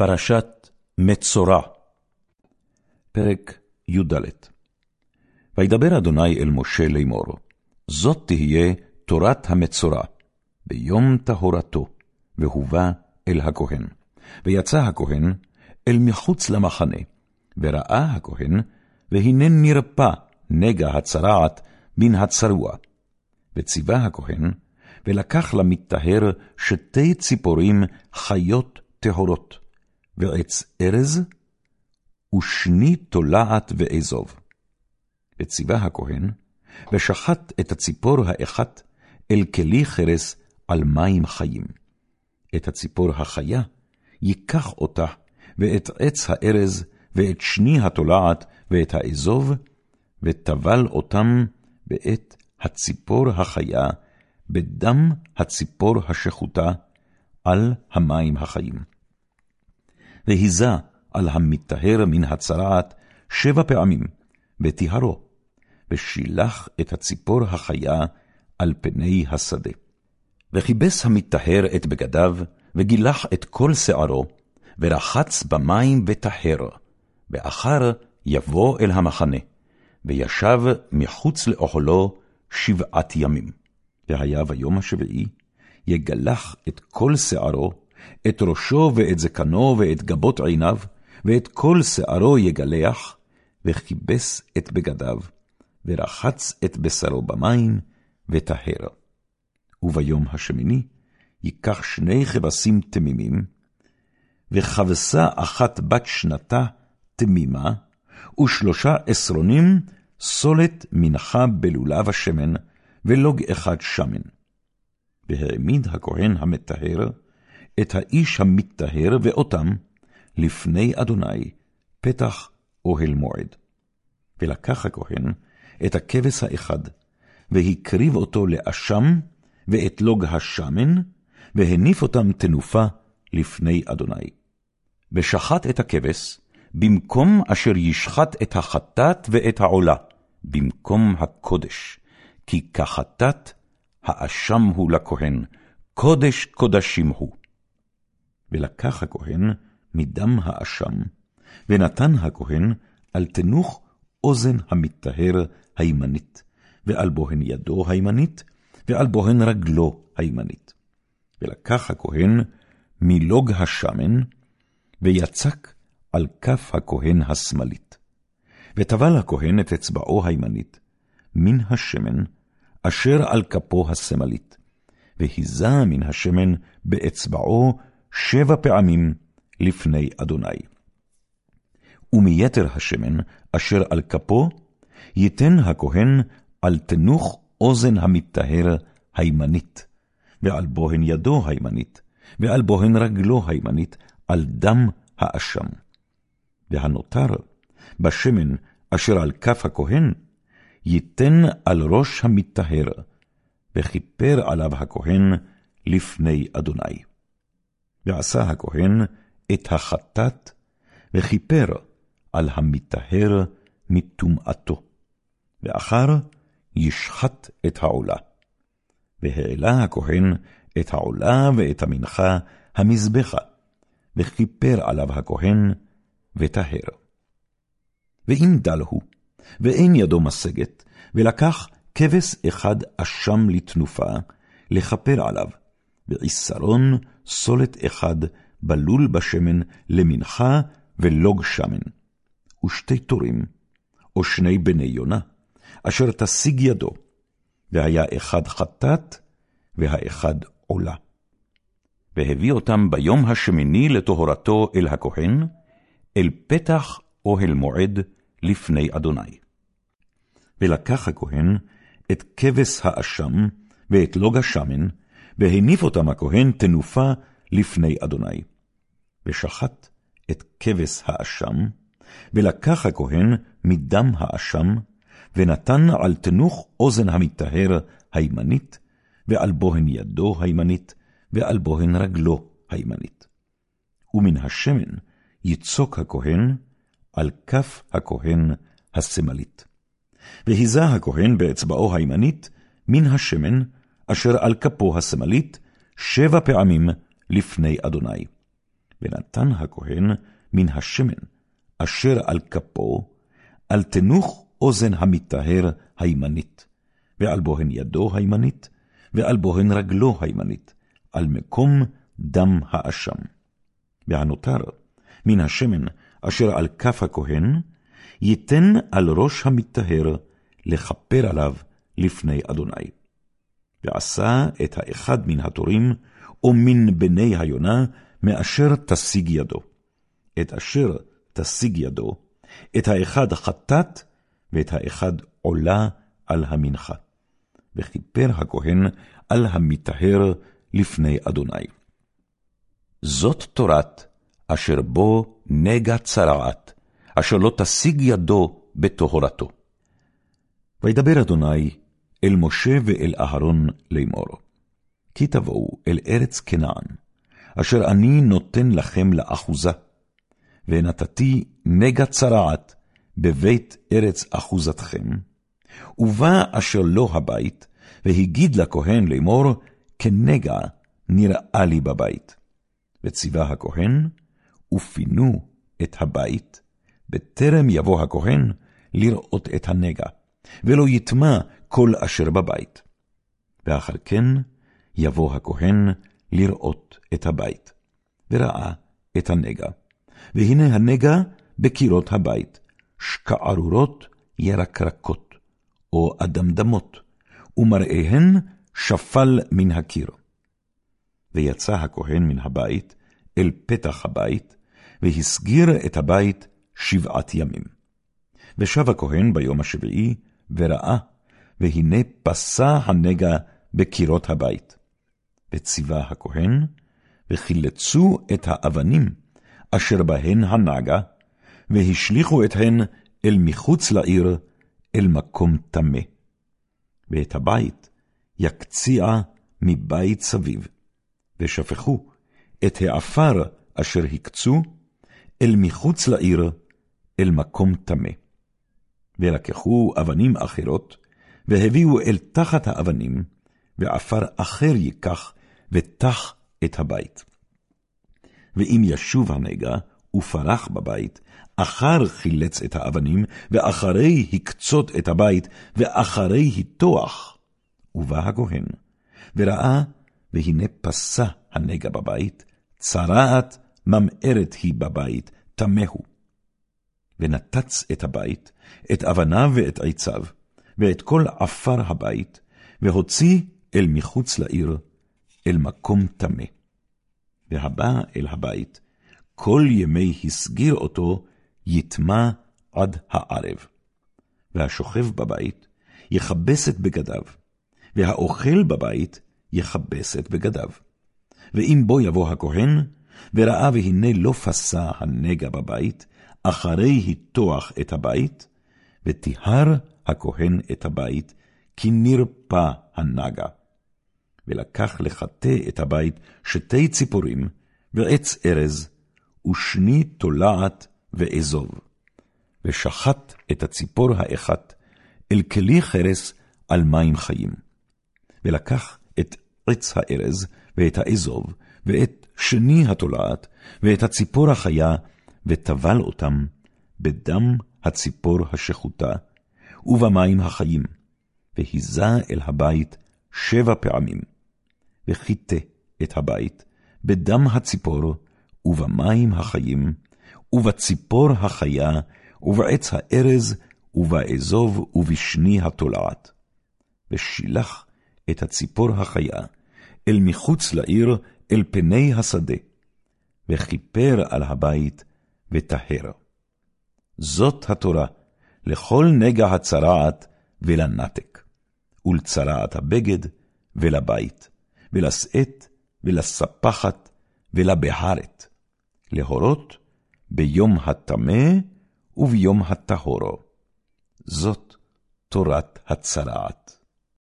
פרשת מצורע, פרק י"ד וידבר אדוני אל משה לאמור, זאת תהיה תורת המצורע, ביום טהרתו, והובא אל הכהן. ויצא הכהן אל מחוץ למחנה, וראה הכהן, והנה נרפא נגע הצרעת מן הצרוע. וציווה הכהן, ולקח למטהר שתי ציפורים חיות טהורות, ועץ ארז, ושני תולעת ואזוב. וציווה הכהן, ושחט את הציפור האחת אל כלי חרס על מים חיים. את הציפור החיה ייקח אותה, ואת עץ הארז, ואת שני התולעת, ואת האזוב, וטבל אותם בעת הציפור החיה, בדם הציפור השחוטה, על המים החיים. והיזה על המטהר מן הצרעת שבע פעמים, וטיהרו, ושילח את הציפור החיה על פני השדה. וכיבס המטהר את בגדיו, וגילח את כל שערו, ורחץ במים וטהר, ואחר יבוא אל המחנה, וישב מחוץ לאוכלו שבעת ימים. והיה ביום השביעי, יגלח את כל שערו, את ראשו ואת זקנו ואת גבות עיניו, ואת כל שערו יגלח, וכיבס את בגדיו, ורחץ את בשרו במים, וטהר. וביום השמיני ייקח שני כבשים תמימים, וכבשה אחת בת שנתה תמימה, ושלושה עשרונים סולת מנחה בלולב השמן, ולוג אחד שמן. והעמיד הכהן המטהר את האיש המטהר ואותם לפני אדוני, פתח אוהל מועד. ולקח הכהן את הכבש האחד, והקריב אותו לאשם, ואת לוג השמן, והניף אותם תנופה לפני אדוני. ושחט את הכבש, במקום אשר ישחט את החטאת ואת העולה, במקום הקודש, כי כחטאת האשם הוא לכהן, קודש קודשים הוא. ולקח הכהן מדם האשם, ונתן הכהן על תנוך אוזן המטהר הימנית, ועל בוהן ידו הימנית, ועל בוהן רגלו הימנית. ולקח הכהן מלוג השמן, ויצק על כף הכהן השמאלית. וטבל הכהן את אצבעו הימנית, מן השמן, אשר על כפו השמאלית, והיזה מן השמן באצבעו שבע פעמים לפני אדוני. ומיתר השמן אשר על כפו, ייתן הכהן על תנוך אוזן המטהר הימנית, ועל בוהן ידו הימנית, ועל בוהן רגלו הימנית, על דם האשם. והנותר בשמן אשר על כף הכהן, ייתן על ראש המטהר, וכיפר עליו הכהן לפני אדוני. ועשה הכהן את החטאת, וכיפר על המטהר מטומאתו, ואחר ישחט את העולה. והעלה הכהן את העולה ואת המנחה המזבחה, וכיפר עליו הכהן, וטהר. ואם דל הוא, ואין ידו משגת, ולקח כבש אחד אשם לתנופה, לכפר עליו, ועשרון סולת אחד בלול בשמן למנחה ולוג שמן, ושתי תורים, או שני בני יונה, אשר תשיג ידו, והיה אחד חטאת, והאחד עולה. והביא אותם ביום השמיני לטהרתו אל הכהן, אל פתח אוהל מועד לפני אדוני. ולקח הכהן את כבש האשם ואת לוג השמן, והניף אותם הכהן תנופה לפני אדוני. ושחט את כבש האשם, ולקח הכהן מדם האשם, ונתן על תנוך אוזן המטהר הימנית, ועל בוהן ידו הימנית, ועל בוהן רגלו הימנית. ומן השמן יצוק הכהן על כף הכהן השמאלית. והיזה הכהן באצבעו הימנית מן השמן, אשר על כפו השמאלית, שבע פעמים לפני אדוני. ונתן הכהן מן השמן אשר על כפו, על תנוך אוזן המטהר הימנית, ועל בוהן ידו הימנית, ועל בוהן רגלו הימנית, על מקום דם האשם. והנותר מן השמן אשר על כף הכהן, ייתן על ראש המטהר לכפר עליו לפני אדוני. ועשה את האחד מן התורים, או מן בני היונה, מאשר תשיג ידו. את אשר תשיג ידו, את האחד חטאת, ואת האחד עולה על המנחה. וכיפר הכהן על המטהר לפני אדוני. זאת תורת אשר בו נגע צרעת, אשר לא תשיג ידו בטהרתו. וידבר אדוני אל משה ואל אהרון לאמור, כי תבואו אל ארץ כנען, אשר אני נותן לכם לאחוזה, ונתתי נגע צרעת בבית ארץ אחוזתכם, ובא אשר לו הבית, והגיד לכהן לאמור, כנגע נראה לי בבית. וציווה הכהן, ופינו את הבית, בטרם יבוא הכהן לראות את הנגע, ולא יטמע כל אשר בבית. ואחר כן יבוא הכהן לראות את הבית, וראה את הנגע. והנה הנגע בקירות הבית, שקערורות ירקרקות, או אדמדמות, ומראיהן שפל מן הקיר. ויצא הכהן מן הבית אל פתח הבית, והסגיר את הבית שבעת ימים. ושב הכהן ביום השביעי, וראה, והנה פסע הנגע בקירות הבית. וציווה הכהן, וחילצו את האבנים אשר בהן הנגע, והשליכו את הן אל מחוץ לעיר, אל מקום טמא. ואת הבית יקציע מבית סביב, ושפכו את העפר אשר הקצו אל מחוץ לעיר, אל מקום טמא. ולקחו אבנים אחרות, והביאו אל תחת האבנים, ועפר אחר ייקח, ותח את הבית. ואם ישוב הנגע, ופרח בבית, אחר חילץ את האבנים, ואחרי הקצות את הבית, ואחרי היטוח. ובא הכהן, וראה, והנה פסע הנגע בבית, צרעת ממארת היא בבית, טמאו. ונתץ את הבית, את אבניו ואת עציו, ואת כל עפר הבית, והוציא אל מחוץ לעיר, אל מקום טמא. והבא אל הבית, כל ימי הסגיר אותו, יטמע עד הערב. והשוכב בבית, יכבס את בגדיו, והאוכל בבית, יכבס את בגדיו. ואם בו יבוא הכהן, וראה והנה לא פסע הנגע בבית, אחרי היטוח את הבית, וטיהר הכהן את הבית, כי נרפא הנגע. ולקח לחטא את הבית שתי ציפורים, ועץ ארז, ושני תולעת ואזוב. ושחט את הציפור האחת אל כלי חרס על מים חיים. ולקח את עץ הארז ואת האזוב, ואת שני התולעת, ואת הציפור החיה, וטבל אותם בדם הציפור השחוטה, ובמים החיים, והיזה אל הבית שבע פעמים, וחיטה את הבית בדם הציפור, ובמים החיים, ובציפור החיה, ובעץ הארז, ובאזוב, ובשני התולעת. ושילח את הציפור החיה אל מחוץ לעיר, אל פני השדה, וכיפר על הבית, וטהר. זאת התורה לכל נגע הצרעת ולנתק, ולצרעת הבגד ולבית, ולשאת ולספחת ולבהרת, להורות ביום הטמא וביום הטהורו. זאת תורת הצרעת.